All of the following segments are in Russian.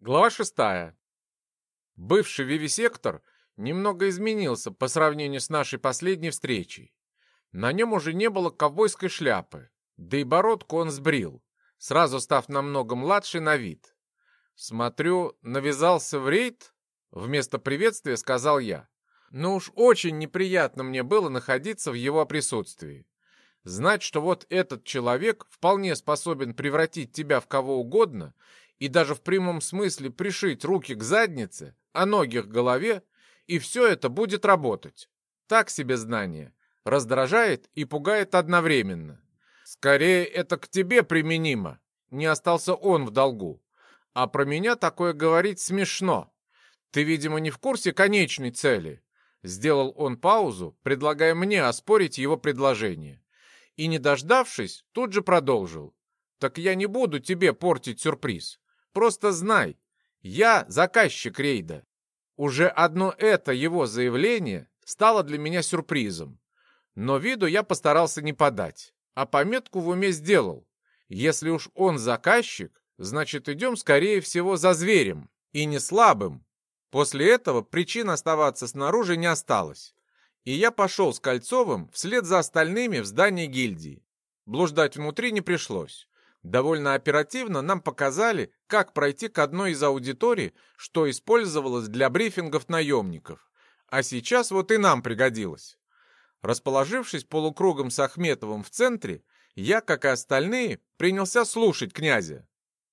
Глава шестая. Бывший вивисектор немного изменился по сравнению с нашей последней встречей. На нем уже не было ковбойской шляпы, да и бородку он сбрил, сразу став намного младше на вид. «Смотрю, навязался в рейд?» Вместо приветствия сказал я. Но уж очень неприятно мне было находиться в его присутствии. Знать, что вот этот человек вполне способен превратить тебя в кого угодно и даже в прямом смысле пришить руки к заднице, а ноги к голове, и все это будет работать. Так себе знание. Раздражает и пугает одновременно. Скорее, это к тебе применимо. Не остался он в долгу. А про меня такое говорить смешно. Ты, видимо, не в курсе конечной цели. Сделал он паузу, предлагая мне оспорить его предложение. И, не дождавшись, тут же продолжил. «Так я не буду тебе портить сюрприз. Просто знай, я заказчик рейда. Уже одно это его заявление стало для меня сюрпризом. Но виду я постарался не подать, а пометку в уме сделал. Если уж он заказчик, значит идем, скорее всего, за зверем, и не слабым. После этого причин оставаться снаружи не осталось. И я пошел с Кольцовым вслед за остальными в здание гильдии. Блуждать внутри не пришлось. Довольно оперативно нам показали, как пройти к одной из аудиторий, что использовалось для брифингов наемников. А сейчас вот и нам пригодилось. Расположившись полукругом с Ахметовым в центре, я, как и остальные, принялся слушать князя.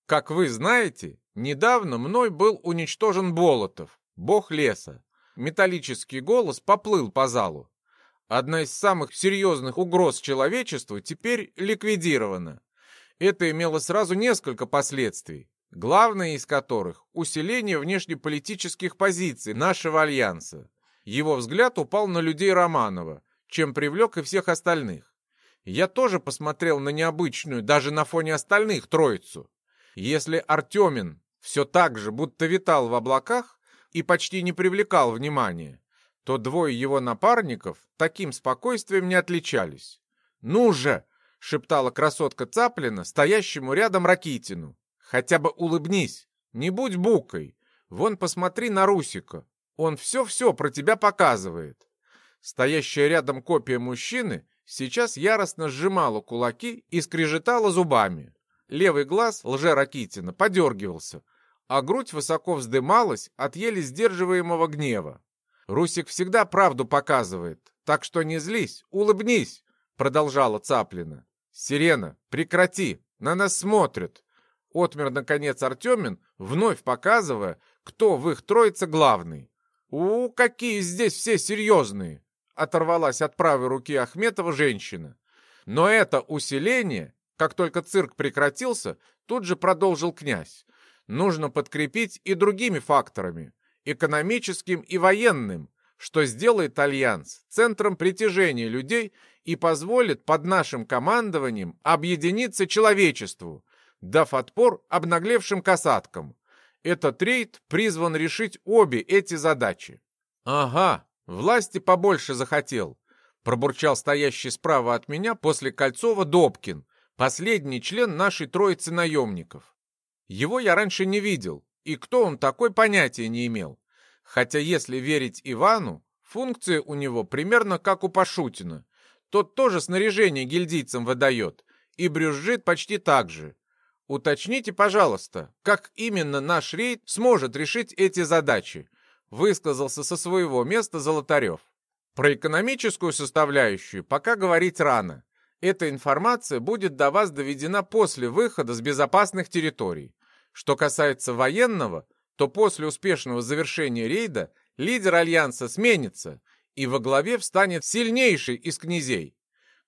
Как вы знаете, недавно мной был уничтожен Болотов, бог леса. Металлический голос поплыл по залу. Одна из самых серьезных угроз человечеству теперь ликвидирована. Это имело сразу несколько последствий, главное из которых – усиление внешнеполитических позиций нашего альянса. Его взгляд упал на людей Романова, чем привлек и всех остальных. Я тоже посмотрел на необычную, даже на фоне остальных, троицу. Если Артемин все так же будто витал в облаках и почти не привлекал внимания, то двое его напарников таким спокойствием не отличались. «Ну же!» Шептала красотка Цаплина, стоящему рядом Ракитину. «Хотя бы улыбнись, не будь букой. Вон посмотри на Русика, он все-все про тебя показывает». Стоящая рядом копия мужчины сейчас яростно сжимала кулаки и скрежетала зубами. Левый глаз лже-Ракитина подергивался, а грудь высоко вздымалась от еле сдерживаемого гнева. «Русик всегда правду показывает, так что не злись, улыбнись», — продолжала Цаплина. «Сирена, прекрати! На нас смотрят!» Отмер, наконец, Артемин, вновь показывая, кто в их троице главный. «У, какие здесь все серьезные!» Оторвалась от правой руки Ахметова женщина. Но это усиление, как только цирк прекратился, тут же продолжил князь. Нужно подкрепить и другими факторами, экономическим и военным, что сделает Альянс центром притяжения людей и позволит под нашим командованием объединиться человечеству, дав отпор обнаглевшим касаткам. Этот рейд призван решить обе эти задачи. «Ага, власти побольше захотел», — пробурчал стоящий справа от меня после Кольцова Добкин, последний член нашей троицы наемников. Его я раньше не видел, и кто он такой, понятия не имел. Хотя, если верить Ивану, функция у него примерно как у Пашутина — тот тоже снаряжение гильдийцам выдает и брюзжит почти так же. Уточните, пожалуйста, как именно наш рейд сможет решить эти задачи, высказался со своего места Золотарев. Про экономическую составляющую пока говорить рано. Эта информация будет до вас доведена после выхода с безопасных территорий. Что касается военного, то после успешного завершения рейда лидер Альянса сменится – и во главе встанет сильнейший из князей.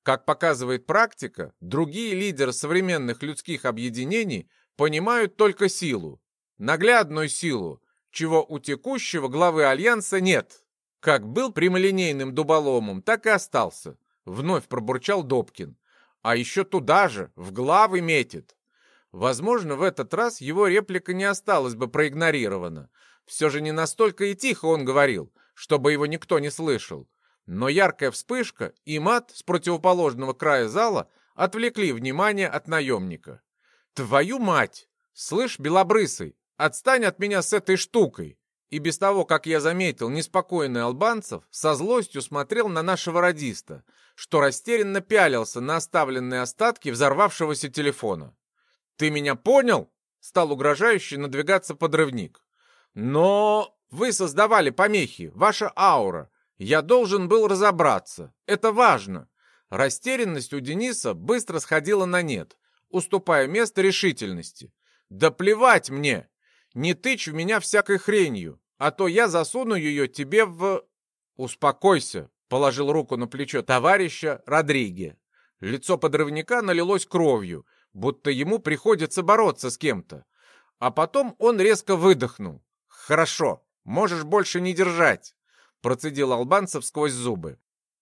Как показывает практика, другие лидеры современных людских объединений понимают только силу, наглядную силу, чего у текущего главы Альянса нет. Как был прямолинейным дуболомом, так и остался, вновь пробурчал Добкин. А еще туда же, в главы метит. Возможно, в этот раз его реплика не осталась бы проигнорирована. Все же не настолько и тихо он говорил, чтобы его никто не слышал. Но яркая вспышка и мат с противоположного края зала отвлекли внимание от наемника. «Твою мать! Слышь, белобрысый, Отстань от меня с этой штукой!» И без того, как я заметил, неспокойный албанцев со злостью смотрел на нашего радиста, что растерянно пялился на оставленные остатки взорвавшегося телефона. «Ты меня понял?» — стал угрожающе надвигаться подрывник. «Но вы создавали помехи, ваша аура. Я должен был разобраться. Это важно». Растерянность у Дениса быстро сходила на нет, уступая место решительности. «Да плевать мне! Не тычь в меня всякой хренью, а то я засуну ее тебе в...» «Успокойся», — положил руку на плечо товарища Родриге. Лицо подрывника налилось кровью, будто ему приходится бороться с кем-то. А потом он резко выдохнул. «Хорошо, можешь больше не держать», — процедил албанцев сквозь зубы.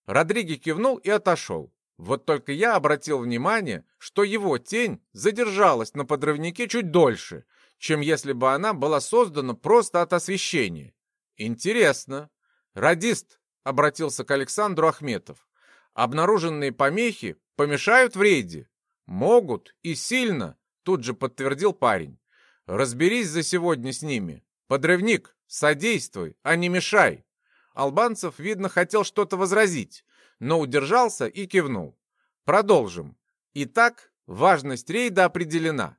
Родриги кивнул и отошел. Вот только я обратил внимание, что его тень задержалась на подрывнике чуть дольше, чем если бы она была создана просто от освещения. Интересно. Радист обратился к Александру Ахметов. Обнаруженные помехи помешают в рейде? Могут и сильно, тут же подтвердил парень. Разберись за сегодня с ними. Подрывник, содействуй, а не мешай. Албанцев, видно, хотел что-то возразить, но удержался и кивнул. Продолжим. Итак, важность рейда определена.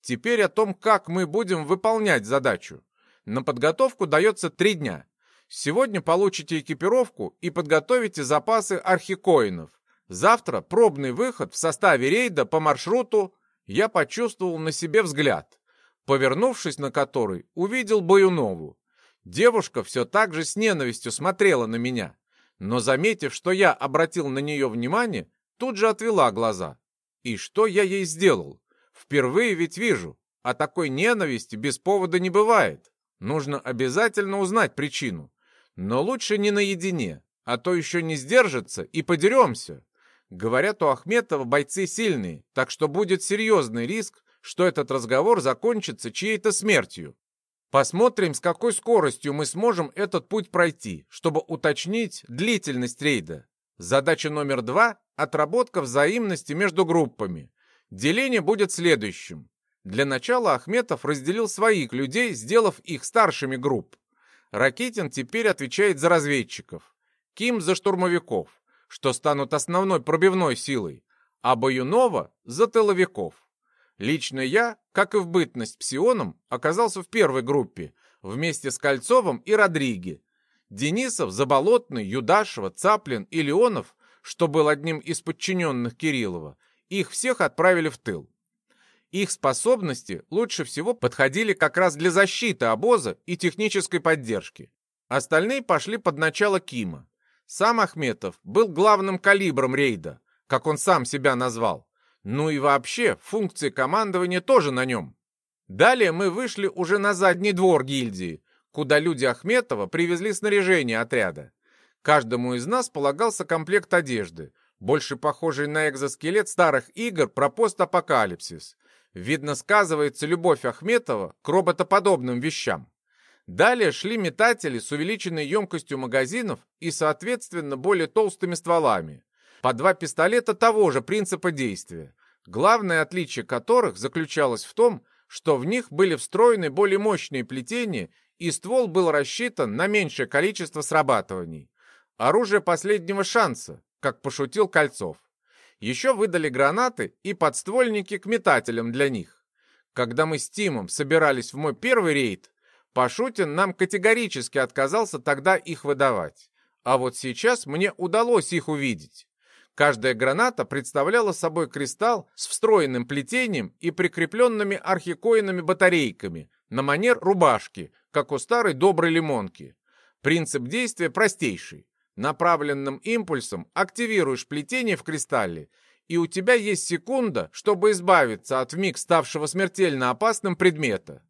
Теперь о том, как мы будем выполнять задачу. На подготовку дается три дня. Сегодня получите экипировку и подготовите запасы архикоинов. Завтра пробный выход в составе рейда по маршруту я почувствовал на себе взгляд, повернувшись на который, увидел Баюнову. Девушка все так же с ненавистью смотрела на меня, но, заметив, что я обратил на нее внимание, тут же отвела глаза. И что я ей сделал? Впервые ведь вижу, а такой ненависти без повода не бывает. Нужно обязательно узнать причину. Но лучше не наедине, а то еще не сдержится и подеремся. Говорят, у Ахметова бойцы сильные, так что будет серьезный риск, что этот разговор закончится чьей-то смертью. Посмотрим, с какой скоростью мы сможем этот путь пройти, чтобы уточнить длительность рейда. Задача номер два – отработка взаимности между группами. Деление будет следующим. Для начала Ахметов разделил своих людей, сделав их старшими групп. Ракетин теперь отвечает за разведчиков. Ким за штурмовиков что станут основной пробивной силой, а Баюнова — за тыловиков. Лично я, как и в бытность псионом, оказался в первой группе, вместе с Кольцовым и Родриги. Денисов, Заболотный, Юдашева, Цаплин и Леонов, что был одним из подчиненных Кириллова, их всех отправили в тыл. Их способности лучше всего подходили как раз для защиты обоза и технической поддержки. Остальные пошли под начало Кима. Сам Ахметов был главным калибром рейда, как он сам себя назвал. Ну и вообще, функции командования тоже на нем. Далее мы вышли уже на задний двор гильдии, куда люди Ахметова привезли снаряжение отряда. Каждому из нас полагался комплект одежды, больше похожий на экзоскелет старых игр про постапокалипсис. Видно, сказывается любовь Ахметова к роботоподобным вещам. Далее шли метатели с увеличенной емкостью магазинов и, соответственно, более толстыми стволами. По два пистолета того же принципа действия, главное отличие которых заключалось в том, что в них были встроены более мощные плетения и ствол был рассчитан на меньшее количество срабатываний. Оружие последнего шанса, как пошутил Кольцов. Еще выдали гранаты и подствольники к метателям для них. Когда мы с Тимом собирались в мой первый рейд, Пашутин нам категорически отказался тогда их выдавать. А вот сейчас мне удалось их увидеть. Каждая граната представляла собой кристалл с встроенным плетением и прикрепленными архикоинами батарейками на манер рубашки, как у старой доброй лимонки. Принцип действия простейший. Направленным импульсом активируешь плетение в кристалле, и у тебя есть секунда, чтобы избавиться от вмиг ставшего смертельно опасным предмета.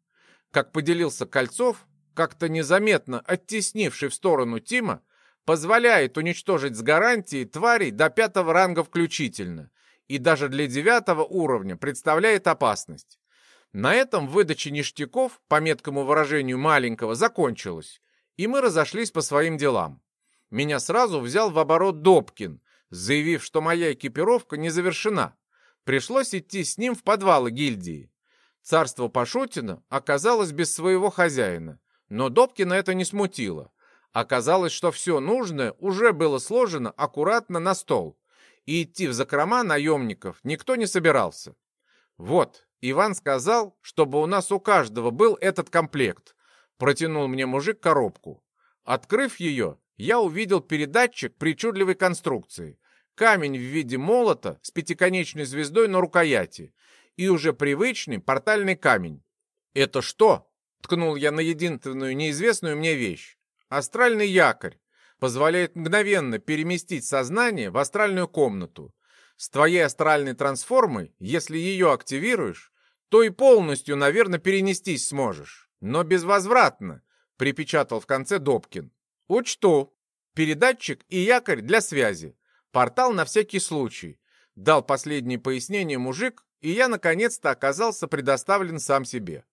Как поделился Кольцов, как-то незаметно оттеснивший в сторону Тима, позволяет уничтожить с гарантией тварей до пятого ранга включительно, и даже для девятого уровня представляет опасность. На этом выдача ништяков, по меткому выражению маленького, закончилась, и мы разошлись по своим делам. Меня сразу взял в оборот Добкин, заявив, что моя экипировка не завершена. Пришлось идти с ним в подвалы гильдии. Царство Пашутина оказалось без своего хозяина, но Добкина это не смутило. Оказалось, что все нужное уже было сложено аккуратно на стол, и идти в закрома наемников никто не собирался. Вот, Иван сказал, чтобы у нас у каждого был этот комплект. Протянул мне мужик коробку. Открыв ее, я увидел передатчик причудливой конструкции, камень в виде молота с пятиконечной звездой на рукояти и уже привычный портальный камень. «Это что?» — ткнул я на единственную неизвестную мне вещь. «Астральный якорь. Позволяет мгновенно переместить сознание в астральную комнату. С твоей астральной трансформой, если ее активируешь, то и полностью, наверное, перенестись сможешь. Но безвозвратно», — припечатал в конце Добкин. «Учту. Передатчик и якорь для связи. Портал на всякий случай. Дал последнее пояснение мужик, и я наконец-то оказался предоставлен сам себе.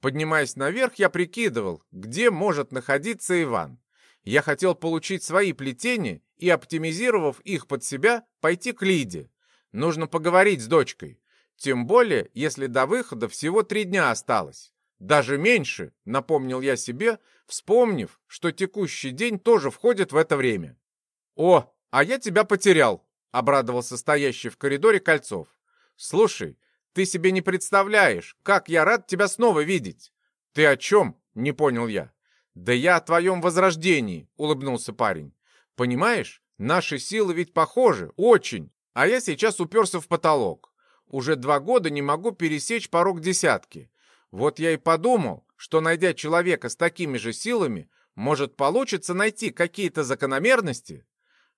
Поднимаясь наверх, я прикидывал, где может находиться Иван. Я хотел получить свои плетения и, оптимизировав их под себя, пойти к Лиде. Нужно поговорить с дочкой. Тем более, если до выхода всего три дня осталось. Даже меньше, напомнил я себе, вспомнив, что текущий день тоже входит в это время. «О, а я тебя потерял!» — обрадовался стоящий в коридоре Кольцов. «Слушай, ты себе не представляешь, как я рад тебя снова видеть!» «Ты о чем?» — не понял я. «Да я о твоем возрождении!» — улыбнулся парень. «Понимаешь, наши силы ведь похожи, очень, а я сейчас уперся в потолок. Уже два года не могу пересечь порог десятки. Вот я и подумал, что, найдя человека с такими же силами, может, получится найти какие-то закономерности.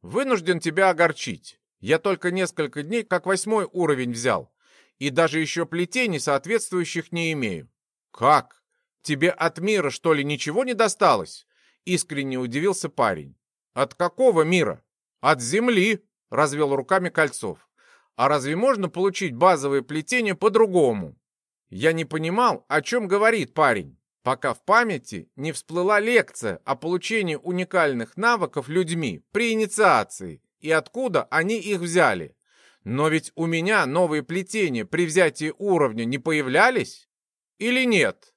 Вынужден тебя огорчить. Я только несколько дней как восьмой уровень взял, и даже еще плетений соответствующих не имею. Как? Тебе от мира, что ли, ничего не досталось? Искренне удивился парень. От какого мира? От земли, развел руками Кольцов. А разве можно получить базовые плетения по-другому? Я не понимал, о чем говорит парень, пока в памяти не всплыла лекция о получении уникальных навыков людьми при инициации и откуда они их взяли. Но ведь у меня новые плетения при взятии уровня не появлялись? Или нет?